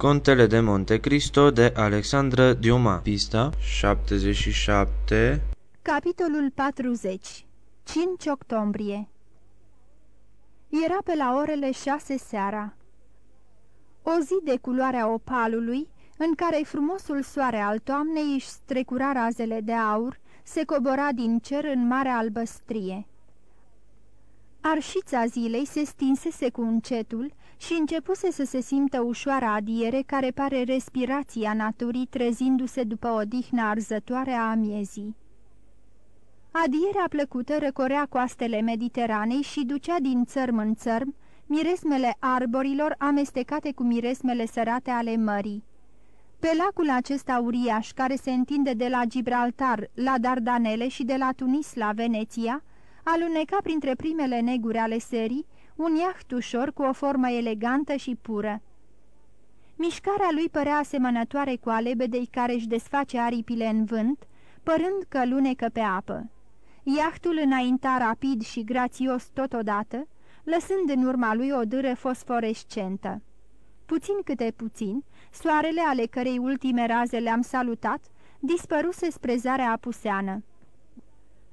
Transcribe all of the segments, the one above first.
Contele de Monte Cristo de Alexandra Diuma Pista 77 Capitolul 40 5 octombrie Era pe la orele șase seara. O zi de culoarea opalului, în care frumosul soare al toamnei își strecura razele de aur, se cobora din cer în mare albăstrie. Arșița zilei se stinsese cu încetul și începuse să se simtă ușoară adiere care pare respirația naturii trezindu-se după odihna arzătoare a amiezii. Adierea plăcută răcorea coastele Mediteranei și ducea din țărm în țărm miresmele arborilor amestecate cu miresmele sărate ale mării. Pe lacul acesta uriaș, care se întinde de la Gibraltar la Dardanele și de la Tunis la Veneția, aluneca printre primele neguri ale serii un iaht ușor cu o formă elegantă și pură. Mișcarea lui părea asemănătoare cu a lebedei care își desface aripile în vânt, părând că lunecă pe apă. Iahtul înainta rapid și grațios totodată, lăsând în urma lui o dâră fosforescentă. Puțin câte puțin, soarele ale cărei ultime raze le-am salutat, dispăruse spre zarea apuseană.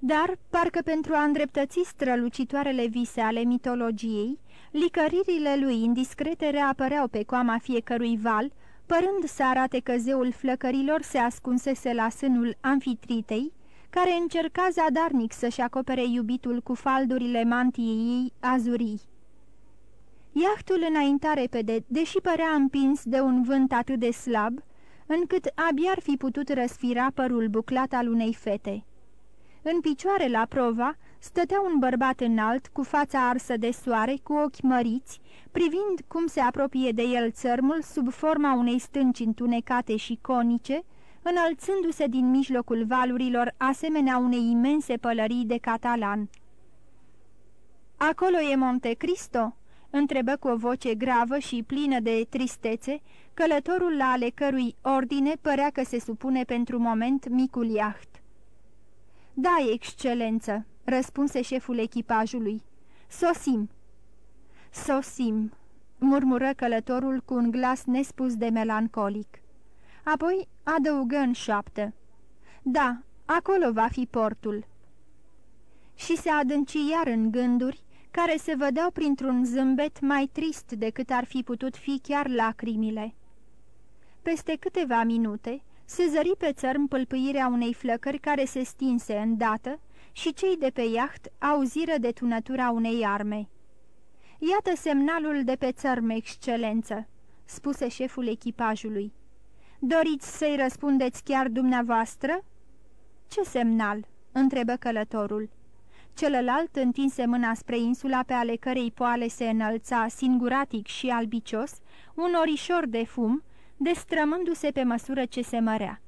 Dar, parcă pentru a îndreptăți strălucitoarele vise ale mitologiei, licăririle lui indiscrete reapăreau pe coama fiecărui val, părând să arate că zeul flăcărilor se ascunsese la sânul amfitritei, care încerca zadarnic să-și acopere iubitul cu faldurile mantiei ei azurii. Iahtul înainta repede, deși părea împins de un vânt atât de slab, încât abia ar fi putut răsfira părul buclat al unei fete. În picioare la prova stătea un bărbat înalt, cu fața arsă de soare, cu ochi măriți, privind cum se apropie de el țărmul sub forma unei stânci întunecate și conice, înălțându-se din mijlocul valurilor asemenea unei imense pălării de catalan. Acolo e Monte Cristo?" întrebă cu o voce gravă și plină de tristețe, călătorul la ale cărui ordine părea că se supune pentru moment micul iaht. Da, excelență," răspunse șeful echipajului. Sosim." Sosim," murmură călătorul cu un glas nespus de melancolic. Apoi adăugă în șoaptă. Da, acolo va fi portul." Și se adânci iar în gânduri, care se vedeau printr-un zâmbet mai trist decât ar fi putut fi chiar lacrimile. Peste câteva minute, se zări pe țărm pâlpâirea unei flăcări care se stinse îndată și cei de pe iaht auziră detunătura unei arme. Iată semnalul de pe țărm, excelență," spuse șeful echipajului. Doriți să-i răspundeți chiar dumneavoastră?" Ce semnal?" întrebă călătorul. Celălalt întinse mâna spre insula pe ale cărei poale se înălța singuratic și albicios un orișor de fum, destrămându-se pe măsură ce se mărea.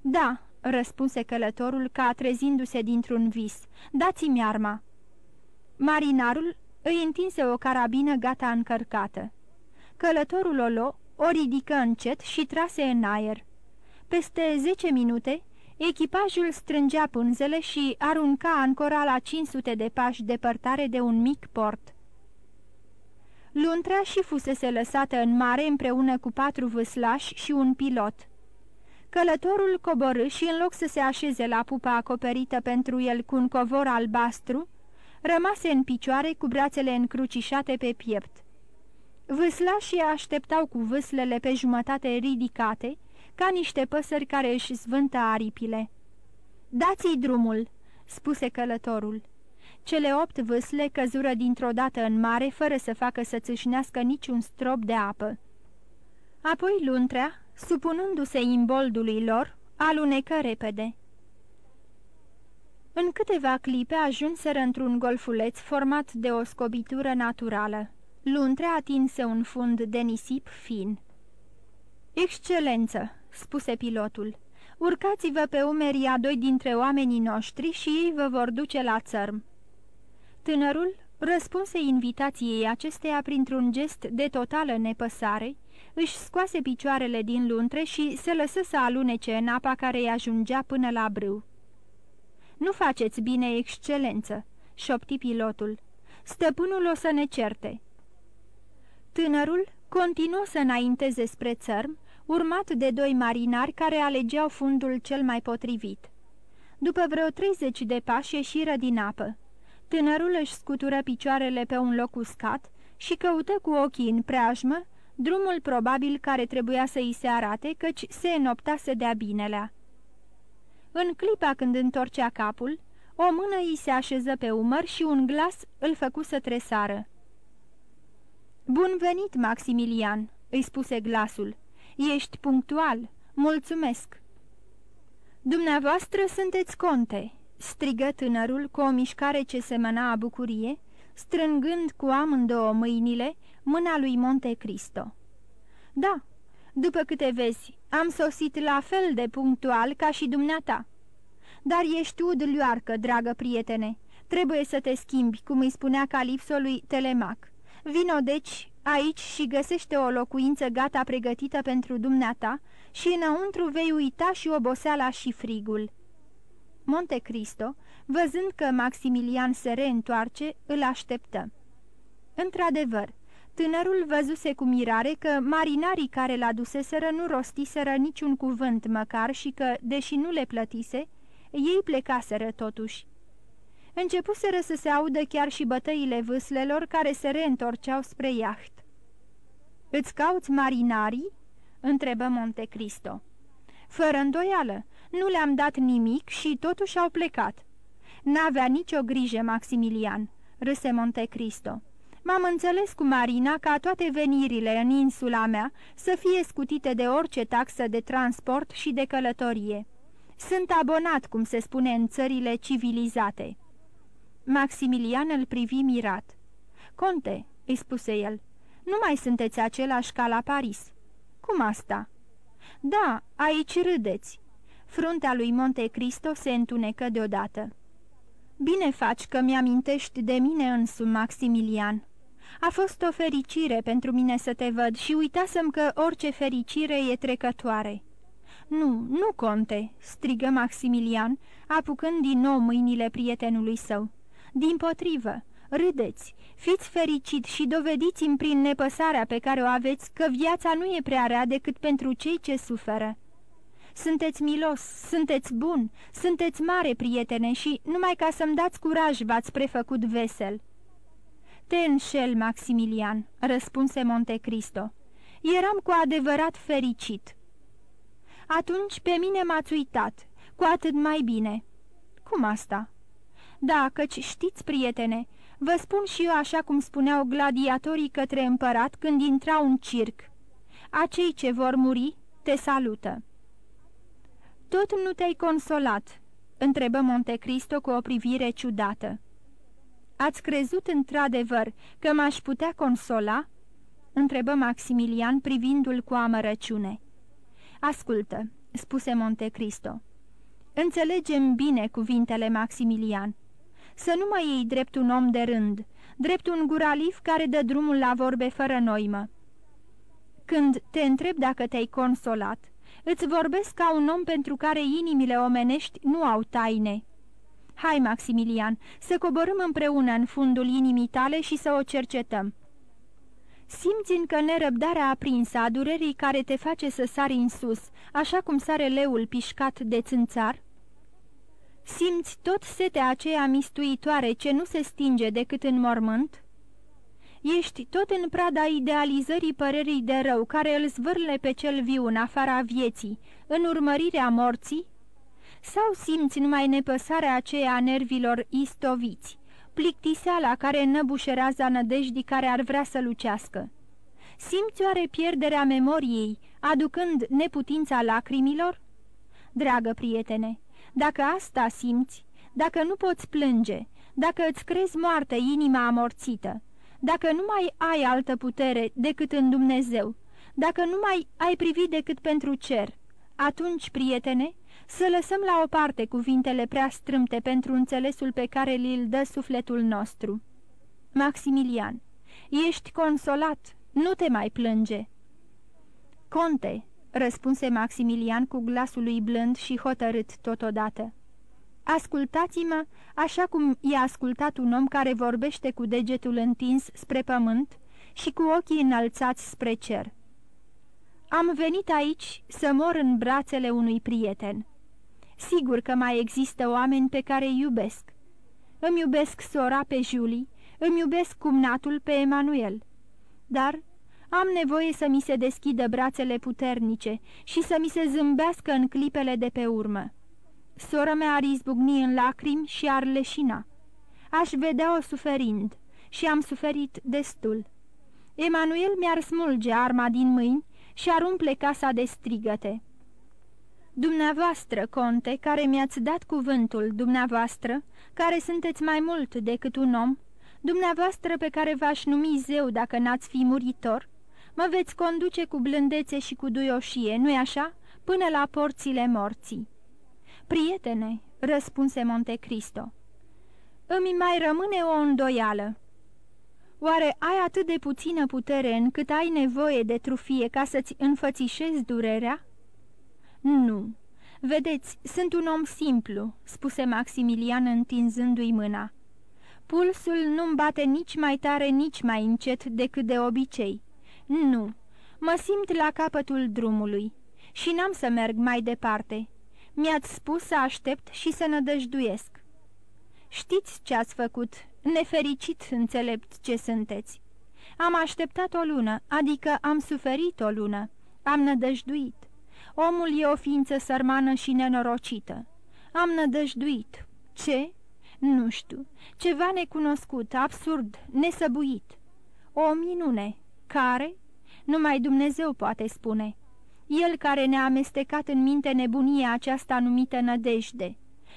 Da," răspunse călătorul ca trezindu-se dintr-un vis, dați-mi arma." Marinarul îi întinse o carabină gata încărcată. Călătorul o lo, o ridică încet și trase în aer. Peste zece minute, echipajul strângea pânzele și arunca ancora la 500 de pași depărtare de un mic port. Luntrea și fusese lăsată în mare împreună cu patru vâslași și un pilot. Călătorul coborâ și în loc să se așeze la pupa acoperită pentru el cu un covor albastru, rămase în picioare cu brațele încrucișate pe piept. Vâslașii așteptau cu vâslele pe jumătate ridicate, ca niște păsări care își zvântă aripile. Dați-i drumul!" spuse călătorul. Cele opt vâsle căzură dintr-o dată în mare, fără să facă să țâșnească niciun strop de apă. Apoi luntrea, supunându-se imboldului lor, alunecă repede. În câteva clipe ajunseră într-un golfuleț format de o scobitură naturală. Luntrea atinse un fund de nisip fin. Excelență!" spuse pilotul. Urcați-vă pe umerii a doi dintre oamenii noștri și ei vă vor duce la țărm." Tânărul răspunse invitației acesteia printr-un gest de totală nepăsare, își scoase picioarele din luntre și se lăsă să alunece în apa care îi ajungea până la brâu. Nu faceți bine, excelență," șopti pilotul. Stăpânul o să ne certe." Tânărul continuă să înainteze spre țărm, urmat de doi marinari care alegeau fundul cel mai potrivit. După vreo treizeci de pași ieșiră din apă. Tânărul își scutură picioarele pe un loc uscat și căută cu ochii în preajmă drumul probabil care trebuia să îi se arate, căci se înoptase de-a binelea. În clipa când întorcea capul, o mână îi se așeză pe umăr și un glas îl făcu să tresară. Bun venit, Maximilian!" îi spuse glasul. Ești punctual. Mulțumesc!" Dumneavoastră sunteți conte!" Strigă tânărul cu o mișcare ce semăna a bucurie, strângând cu amândouă mâinile mâna lui Monte Cristo. Da, după câte vezi, am sosit la fel de punctual ca și dumneata. Dar ești udlioarcă, dragă prietene. Trebuie să te schimbi, cum îi spunea Calipsului Telemac. Vino deci aici și găsește o locuință gata pregătită pentru dumneata și înăuntru vei uita și oboseala și frigul." Monte Cristo, văzând că Maximilian se reîntoarce, îl așteptă. Într-adevăr, tânărul văzuse cu mirare că marinarii care l aduseseră nu rostiseră niciun cuvânt măcar și că, deși nu le plătise, ei plecaseră totuși. Începuseră să se audă chiar și bătăile vâslelor care se reîntorceau spre iaht. Îți cauți marinarii?" întrebă Monte Cristo. Fără îndoială, nu le-am dat nimic și totuși au plecat." N-avea nicio grijă, Maximilian," râse Monte Cristo. M-am înțeles cu Marina ca toate venirile în insula mea să fie scutite de orice taxă de transport și de călătorie. Sunt abonat, cum se spune în țările civilizate." Maximilian îl privi mirat. Conte," îi spuse el, nu mai sunteți același ca la Paris." Cum asta?" Da, aici râdeți." Fruntea lui Monte Cristo se întunecă deodată. Bine faci că mi-amintești de mine însumi, Maximilian. A fost o fericire pentru mine să te văd și uitasem că orice fericire e trecătoare." Nu, nu, conte!" strigă Maximilian, apucând din nou mâinile prietenului său. Din potrivă, râdeți, fiți fericit și dovediți-mi prin nepăsarea pe care o aveți că viața nu e prea rea decât pentru cei ce suferă. Sunteți milos, sunteți bun, sunteți mare prietene și, numai ca să-mi dați curaj, v-ați prefăcut vesel." Te înșel, Maximilian," răspunse Monte Cristo. Eram cu adevărat fericit." Atunci pe mine m-ați uitat, cu atât mai bine." Cum asta?" Da, căci știți, prietene, vă spun și eu așa cum spuneau gladiatorii către împărat când intrau în circ. Acei ce vor muri te salută." Tot nu te-ai consolat?" întrebă Montecristo cu o privire ciudată. Ați crezut într-adevăr că m-aș putea consola?" întrebă Maximilian privindu-l cu amărăciune. Ascultă," spuse Montecristo. Înțelegem bine cuvintele Maximilian. Să nu mai iei drept un om de rând, drept un guralif care dă drumul la vorbe fără noimă. Când te întreb dacă te-ai consolat, Îți vorbesc ca un om pentru care inimile omenești nu au taine. Hai, Maximilian, să coborâm împreună în fundul inimii tale și să o cercetăm. Simți încă nerăbdarea aprinsă a durerii care te face să sari în sus, așa cum sare leul pișcat de țânțar? Simți tot setea aceea mistuitoare ce nu se stinge decât în mormânt? Ești tot în prada idealizării părerii de rău care îl zvârle pe cel viu în afara vieții, în urmărirea morții? Sau simți numai nepăsarea aceea a nervilor istoviți, plictiseala care năbușerează nădejdii care ar vrea să lucească? Simți oare pierderea memoriei, aducând neputința lacrimilor? Dragă prietene, dacă asta simți, dacă nu poți plânge, dacă îți crezi moarte inima amorțită, dacă nu mai ai altă putere decât în Dumnezeu, dacă nu mai ai privit decât pentru cer, atunci, prietene, să lăsăm la o parte cuvintele prea strâmte pentru înțelesul pe care li-l dă sufletul nostru. Maximilian, ești consolat, nu te mai plânge. Conte, răspunse Maximilian cu glasul lui blând și hotărât totodată. Ascultați-mă așa cum i-a ascultat un om care vorbește cu degetul întins spre pământ și cu ochii înălțați spre cer. Am venit aici să mor în brațele unui prieten. Sigur că mai există oameni pe care îi iubesc. Îmi iubesc sora pe Julie, îmi iubesc cumnatul pe Emanuel. Dar am nevoie să mi se deschidă brațele puternice și să mi se zâmbească în clipele de pe urmă. Sora mea ar izbucni în lacrimi și ar leșina. Aș vedea-o suferind și am suferit destul. Emanuel mi-ar smulge arma din mâini și ar umple casa de strigăte. Dumneavoastră, conte, care mi-ați dat cuvântul, dumneavoastră, care sunteți mai mult decât un om, dumneavoastră pe care v-aș numi zeu dacă n-ați fi muritor, mă veți conduce cu blândețe și cu duioșie, nu-i așa, până la porțile morții. Prietene, răspunse Monte Cristo, îmi mai rămâne o îndoială. Oare ai atât de puțină putere încât ai nevoie de trufie ca să-ți înfățișezi durerea? Nu. Vedeți, sunt un om simplu," spuse Maximilian întinzându-i mâna. Pulsul nu-mi bate nici mai tare, nici mai încet decât de obicei. Nu, mă simt la capătul drumului și n-am să merg mai departe. Mi-ați spus să aștept și să nădăjduiesc. Știți ce ați făcut, nefericit înțelept ce sunteți. Am așteptat o lună, adică am suferit o lună, am nădăjduit. Omul e o ființă sărmană și nenorocită. Am nădăjduit. Ce? Nu știu. Ceva necunoscut, absurd, nesăbuit. O minune. Care? Numai Dumnezeu poate spune. El care ne-a amestecat în minte nebunia aceasta numită nădejde.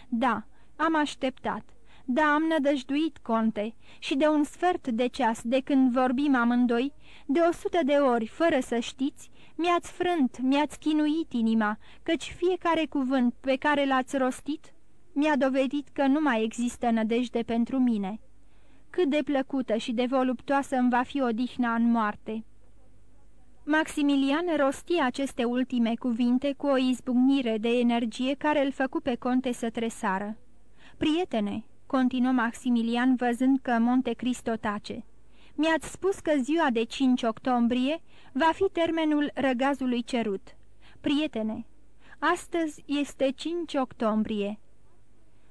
Da, am așteptat. Da, am nădăjduit, conte, și de un sfert de ceas de când vorbim amândoi, de o sută de ori, fără să știți, mi-ați frânt, mi-ați chinuit inima, căci fiecare cuvânt pe care l-ați rostit mi-a dovedit că nu mai există nădejde pentru mine. Cât de plăcută și de voluptoasă îmi va fi odihna în moarte!" Maximilian rosti aceste ultime cuvinte cu o izbucnire de energie care îl făcu pe conte să tresară. Prietene, continuă Maximilian văzând că Monte Cristo tace, mi-ați spus că ziua de 5 octombrie va fi termenul răgazului cerut. Prietene, astăzi este 5 octombrie.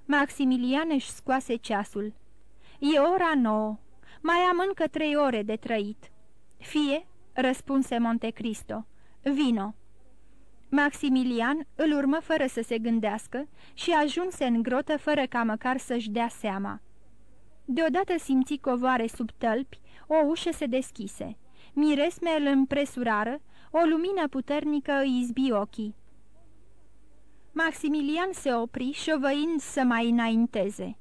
Maximilian își scoase ceasul. E ora nouă. Mai am încă trei ore de trăit. Fie, răspunse Montecristo. Vino. Maximilian îl urmă fără să se gândească și ajunse în grotă fără ca măcar să-și dea seama. Deodată simți covoare sub tălpi, o ușă se deschise. Miresme îl împresurară, o lumină puternică îi izbi ochii. Maximilian se opri, șovăind să mai înainteze.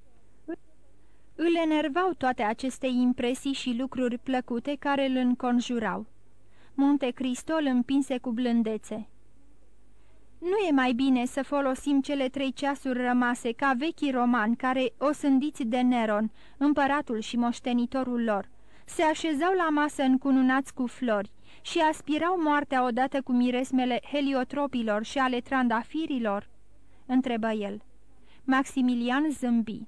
Îl enervau toate aceste impresii și lucruri plăcute care îl înconjurau. Monte Cristo îl împinse cu blândețe. Nu e mai bine să folosim cele trei ceasuri rămase ca vechii romani care, osândiți de Neron, împăratul și moștenitorul lor, se așezau la masă încununați cu flori și aspirau moartea odată cu miresmele heliotropilor și ale trandafirilor? întrebă el. Maximilian zâmbi.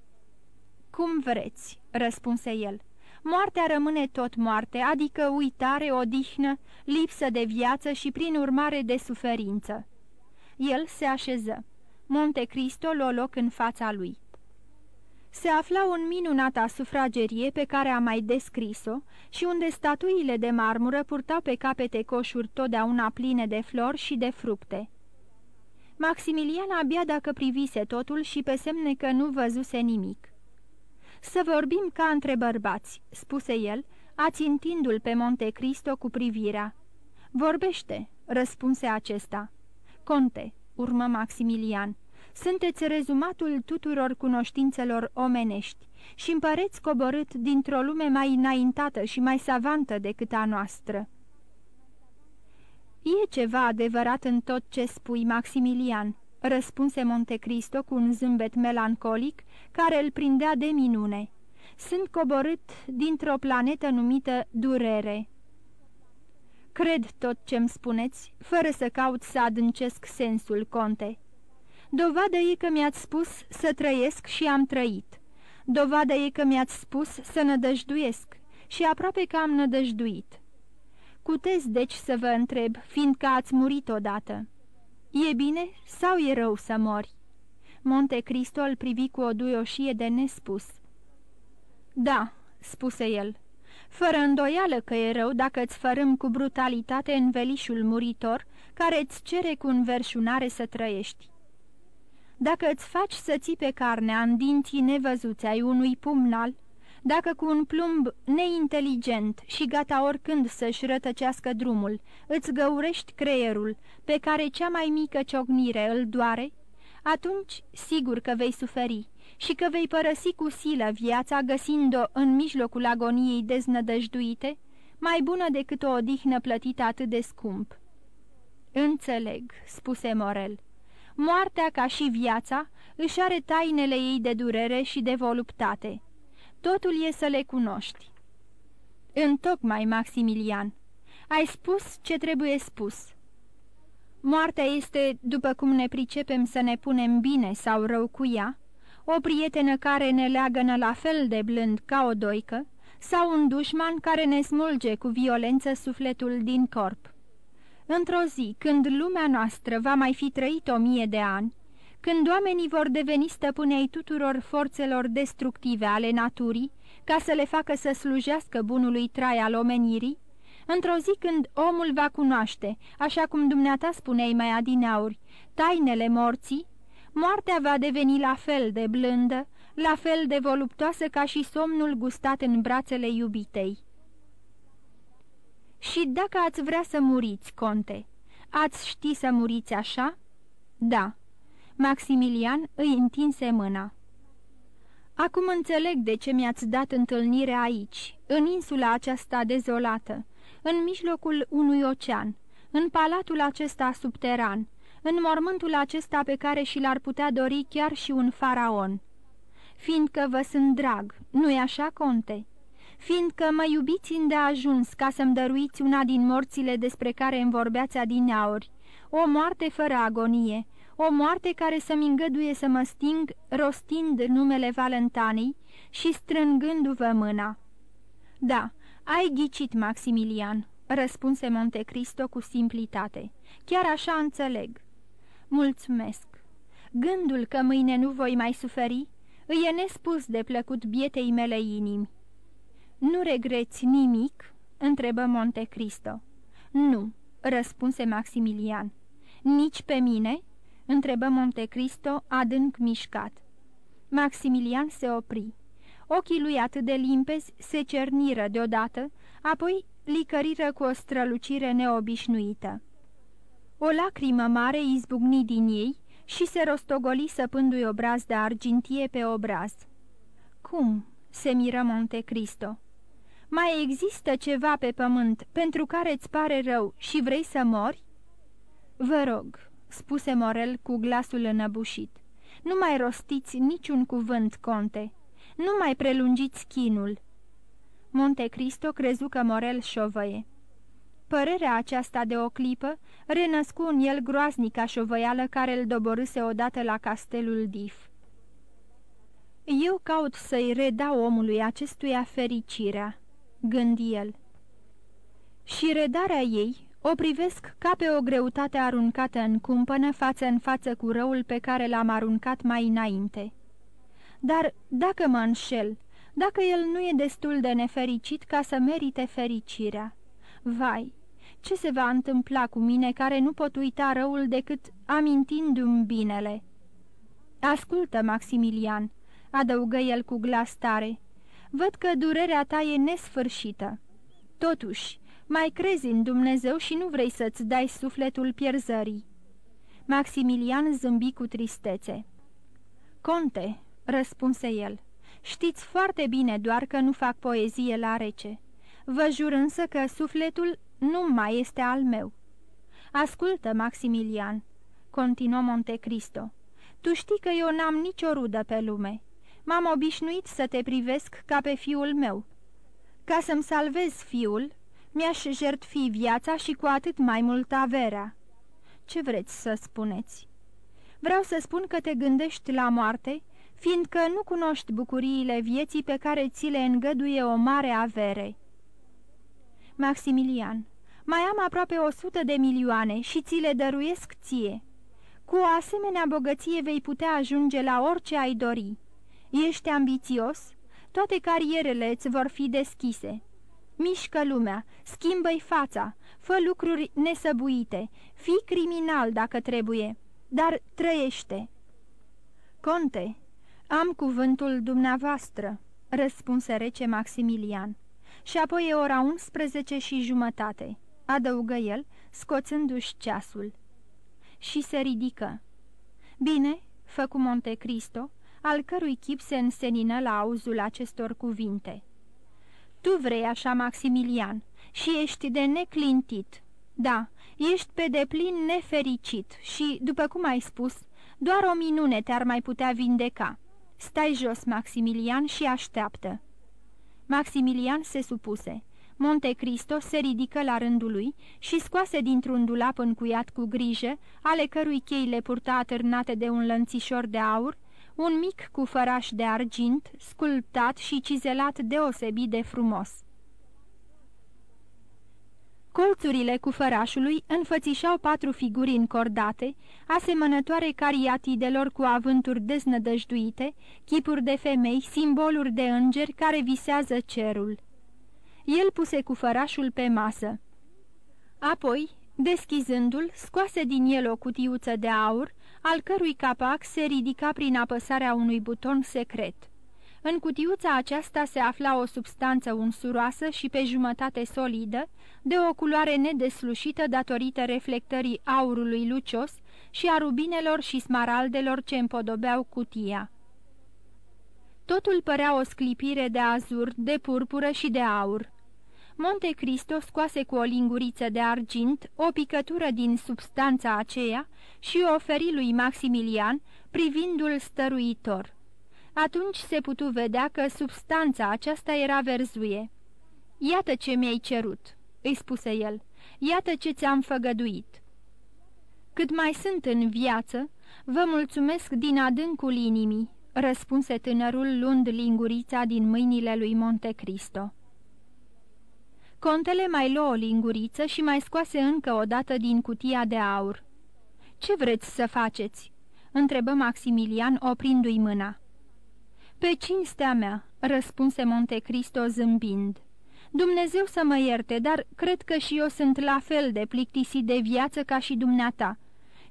Cum vreți, răspunse el. Moartea rămâne tot moarte, adică uitare, odihnă, lipsă de viață și prin urmare de suferință. El se așeză. Monte Cristo l-o loc în fața lui. Se afla un minunata sufragerie pe care a mai descris-o și unde statuile de marmură purtau pe capete coșuri totdeauna pline de flori și de fructe. Maximilian abia dacă privise totul și pe semne că nu văzuse nimic. Să vorbim ca între bărbați," spuse el, ațintindu-l pe Monte Cristo cu privirea. Vorbește," răspunse acesta. Conte," urmă Maximilian, sunteți rezumatul tuturor cunoștințelor omenești și împăreți coborât dintr-o lume mai înaintată și mai savantă decât a noastră. E ceva adevărat în tot ce spui, Maximilian," răspunse Montecristo cu un zâmbet melancolic care îl prindea de minune. Sunt coborât dintr-o planetă numită Durere." Cred tot ce-mi spuneți, fără să caut să adâncesc sensul, conte." Dovadă e că mi-ați spus să trăiesc și am trăit. Dovadă e că mi-ați spus să nădăjduiesc și aproape că am nădăjduit. Cutez deci să vă întreb, fiindcă ați murit odată. E bine sau e rău să mori?" Monte Cristo îl privi cu o duioșie de nespus. Da," spuse el, fără îndoială că e rău dacă îți fărâm cu brutalitate învelișul muritor care îți cere cu înverșunare să trăiești. Dacă îți faci să ții carnea în dinții nevăzuți ai unui pumnal, dacă cu un plumb neinteligent și gata oricând să-și rătăcească drumul, îți găurești creierul pe care cea mai mică ciocnire îl doare, atunci sigur că vei suferi și că vei părăsi cu silă viața găsind-o în mijlocul agoniei deznădăjduite, mai bună decât o odihnă plătită atât de scump. Înțeleg," spuse Morel. Moartea, ca și viața, își are tainele ei de durere și de voluptate. Totul e să le cunoști. Întocmai, Maximilian, ai spus ce trebuie spus. Moartea este, după cum ne pricepem să ne punem bine sau rău cu ea, o prietenă care ne leagănă la fel de blând ca o doică, sau un dușman care ne smulge cu violență sufletul din corp. Într-o zi, când lumea noastră va mai fi trăit o mie de ani, când oamenii vor deveni stăpânei tuturor forțelor destructive ale naturii, ca să le facă să slujească bunului trai al omenirii, într-o zi când omul va cunoaște, așa cum dumneata spuneai mai adineauri, tainele morții, moartea va deveni la fel de blândă, la fel de voluptoasă ca și somnul gustat în brațele iubitei. Și dacă ați vrea să muriți, conte, ați ști să muriți așa?" Da." Maximilian îi întinse mâna. Acum înțeleg de ce mi-ați dat întâlnire aici, în insula aceasta dezolată, în mijlocul unui ocean, în palatul acesta subteran, în mormântul acesta pe care și l-ar putea dori chiar și un faraon. Fiindcă vă sunt drag, nu-i așa, conte?" fiindcă mă iubiți îndeajuns ca să-mi dăruiți una din morțile despre care îmi vorbeați adineauri, o moarte fără agonie, o moarte care să-mi îngăduie să mă sting rostind numele Valentanei și strângându-vă mâna. Da, ai ghicit, Maximilian," răspunse Montecristo cu simplitate. Chiar așa înțeleg." Mulțumesc. Gândul că mâine nu voi mai suferi îi e nespus de plăcut bietei mele inimi. Nu regreți nimic?" întrebă Monte Cristo. Nu," răspunse Maximilian. Nici pe mine?" Întrebă Monte Cristo adânc mișcat. Maximilian se opri. Ochii lui atât de limpezi se cerniră deodată, apoi licăriră cu o strălucire neobișnuită. O lacrimă mare izbucni din ei și se rostogoli săpându-i obraz de argintie pe obraz. Cum?" se miră Monte Cristo. Mai există ceva pe pământ pentru care îți pare rău și vrei să mori?" Vă rog," spuse Morel cu glasul înăbușit, nu mai rostiți niciun cuvânt, conte. Nu mai prelungiți chinul." Monte Cristo crezu că Morel șovăie. Părerea aceasta de o clipă renăscu în el groaznica șovăială care îl doborâse odată la castelul Dif. Eu caut să-i redau omului acestuia fericirea," gândi el. Și redarea ei o privesc ca pe o greutate aruncată în cumpănă față în față cu răul pe care l-am aruncat mai înainte. Dar dacă mă înșel, dacă el nu e destul de nefericit ca să merite fericirea, vai, ce se va întâmpla cu mine care nu pot uita răul decât amintindu-mi binele? Ascultă, Maximilian, adăugă el cu glas tare, văd că durerea ta e nesfârșită. Totuși, mai crezi în Dumnezeu și nu vrei să-ți dai sufletul pierzării. Maximilian zâmbi cu tristețe. Conte, răspunse el, știți foarte bine doar că nu fac poezie la rece. Vă jur însă că sufletul nu mai este al meu. Ascultă, Maximilian, continuă Montecristo, tu știi că eu n-am nicio rudă pe lume. M-am obișnuit să te privesc ca pe fiul meu. Ca să-mi salvez fiul, mi-aș jertfi viața și cu atât mai mult averea. Ce vreți să spuneți? Vreau să spun că te gândești la moarte fiindcă nu cunoști bucuriile vieții pe care ți le îngăduie o mare avere. Maximilian, mai am aproape o sută de milioane și ți le dăruiesc ție. Cu o asemenea bogăție vei putea ajunge la orice ai dori. Ești ambițios? Toate carierele îți vor fi deschise. Mișcă lumea, schimbă-i fața, fă lucruri nesăbuite, fii criminal dacă trebuie, dar trăiește. Conte, am cuvântul dumneavoastră, răspunse rece Maximilian. Și apoi e ora 11 și jumătate, adăugă el, scoțându-și ceasul. Și se ridică. Bine, făcu Monte Cristo, al cărui chip se însenină la auzul acestor cuvinte. Tu vrei așa, Maximilian, și ești de neclintit. Da, ești pe deplin nefericit și, după cum ai spus, doar o minune te-ar mai putea vindeca. Stai jos, Maximilian, și așteaptă." Maximilian se supuse. Monte Cristo se ridică la rândul lui și scoase dintr-un dulap încuiat cu grijă, ale cărui chei le purta atârnate de un lănțișor de aur, un mic cufăraș de argint, sculptat și cizelat deosebit de frumos. Colțurile cu fărașului înfățișau patru figuri încordate, asemănătoare cariatidelor cu avânturi deznădăjduite, chipuri de femei, simboluri de îngeri care visează cerul. El puse cu fărașul pe masă. Apoi, deschizându-l, scoase din el o cutiuță de aur, al cărui capac se ridica prin apăsarea unui buton secret. În cutiuța aceasta se afla o substanță unsuroasă și pe jumătate solidă, de o culoare nedeslușită datorită reflectării aurului lucios și a rubinelor și smaraldelor ce împodobeau cutia. Totul părea o sclipire de azur, de purpură și de aur. Monte Cristo scoase cu o linguriță de argint o picătură din substanța aceea și o oferi lui Maximilian, privindu-l stăruitor. Atunci se putu vedea că substanța aceasta era verzuie. Iată ce mi-ai cerut," îi spuse el, iată ce ți-am făgăduit." Cât mai sunt în viață, vă mulțumesc din adâncul inimii," răspunse tânărul luând lingurița din mâinile lui Monte Cristo. Contele mai luă o linguriță și mai scoase încă o dată din cutia de aur. Ce vreți să faceți?" întrebă Maximilian oprindu-i mâna. Pe cinstea mea," răspunse Monte Cristo zâmbind. Dumnezeu să mă ierte, dar cred că și eu sunt la fel de plictisit de viață ca și dumneata.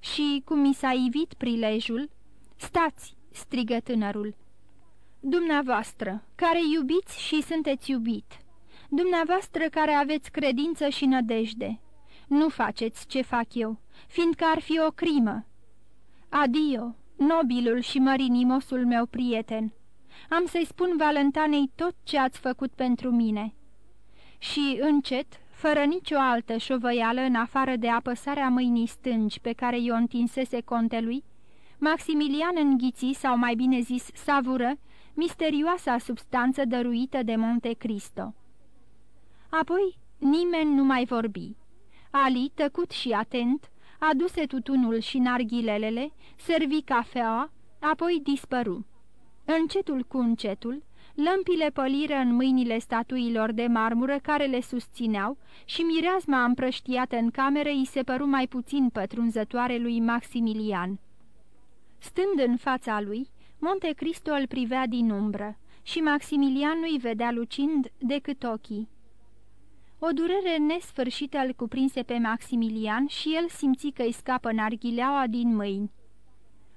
Și cum mi s-a ivit prilejul... Stați!" strigă tânărul. Dumneavoastră, care iubiți și sunteți iubit, dumneavoastră care aveți credință și nădejde, nu faceți ce fac eu, fiindcă ar fi o crimă. Adio, nobilul și mărinimosul meu prieten, am să-i spun Valentanei tot ce ați făcut pentru mine." Și încet, fără nicio altă șovăială în afară de apăsarea mâinii stângi pe care i-o întinsese contelui, Maximilian înghiți, sau mai bine zis savură, misterioasa substanță dăruită de Monte Cristo. Apoi nimeni nu mai vorbi. Ali, tăcut și atent, aduse tutunul și narghilelele, servi cafeaua, apoi dispăru. Încetul cu încetul, lămpile păliră în mâinile statuilor de marmură care le susțineau și mireazma împrăștiată în cameră îi se păru mai puțin pătrunzătoare lui Maximilian. Stând în fața lui, Monte Cristo îl privea din umbră și Maximilian nu-i vedea lucind decât ochii. O durere nesfârșită îl cuprinse pe Maximilian și el simți că îi scapă narghileaua din mâini.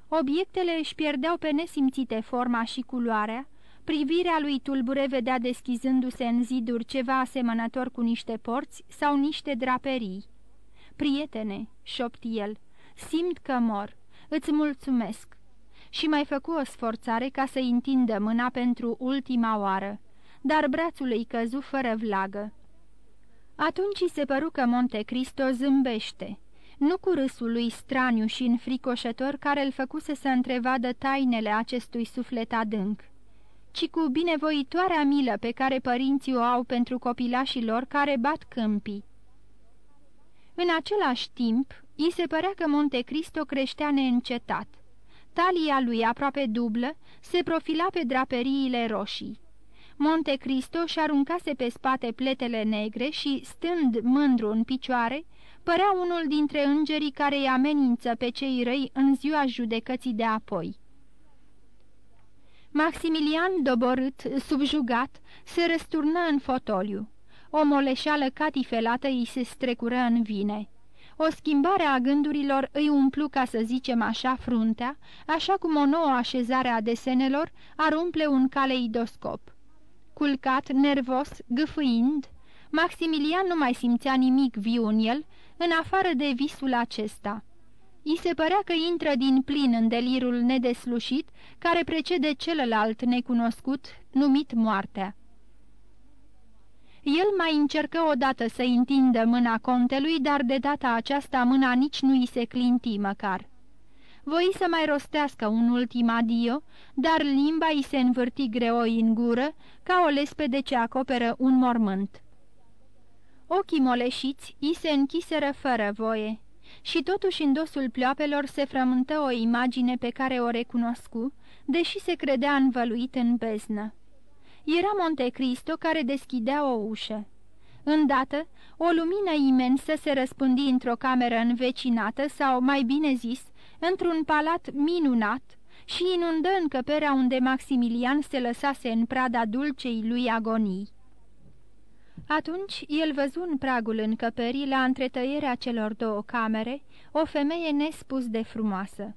Obiectele își pierdeau pe nesimțite forma și culoarea, privirea lui tulbure vedea deschizându-se în ziduri ceva asemănător cu niște porți sau niște draperii. Prietene," șopti el, simt că mor, îți mulțumesc." Și mai făcu o sforțare ca să-i întindă mâna pentru ultima oară, dar brațul îi căzu fără vlagă. Atunci se păru că Monte Cristo zâmbește nu cu râsul lui straniu și înfricoșător care îl făcuse să întrevadă tainele acestui suflet adânc, ci cu binevoitoarea milă pe care părinții o au pentru copilașii lor care bat câmpii. În același timp, îi se părea că Monte Cristo creștea neîncetat. talia lui aproape dublă se profila pe draperiile roșii. Monte Cristo și aruncase pe spate pletele negre și, stând mândru în picioare, părea unul dintre îngerii care îi amenință pe cei răi în ziua judecății de apoi. Maximilian, doborât, subjugat, se răsturnă în fotoliu. O moleșeală catifelată îi se strecură în vine. O schimbare a gândurilor îi umplu, ca să zicem așa, fruntea, așa cum o nouă așezare a desenelor ar umple un caleidoscop. Culcat, nervos, gâfâind, Maximilian nu mai simțea nimic viu în el, în afară de visul acesta. I se părea că intră din plin în delirul nedeslușit, care precede celălalt necunoscut, numit moartea. El mai încercă odată să întindă mâna contelui, dar de data aceasta mâna nici nu i se clinti măcar. Voi să mai rostească un ultim adio, dar limba îi se învârti greoi în gură, ca o lespede ce acoperă un mormânt. Ochii moleșiți i se închiseră fără voie și totuși în dosul ploapelor se frământă o imagine pe care o recunoscu, deși se credea învăluit în beznă. Era Monte Cristo care deschidea o ușă. Îndată, o lumină imensă se răspândi într-o cameră învecinată sau, mai bine zis, într-un palat minunat și inundă încăperea unde Maximilian se lăsase în prada dulcei lui agonii. Atunci el văzu în pragul încăperii, la întretăierea celor două camere, o femeie nespus de frumoasă.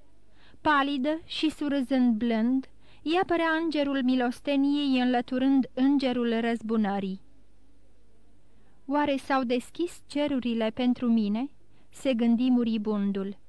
Palidă și surzând blând, ea părea îngerul milosteniei înlăturând îngerul răzbunării. Oare s-au deschis cerurile pentru mine?" se gândi muribundul.